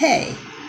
hey,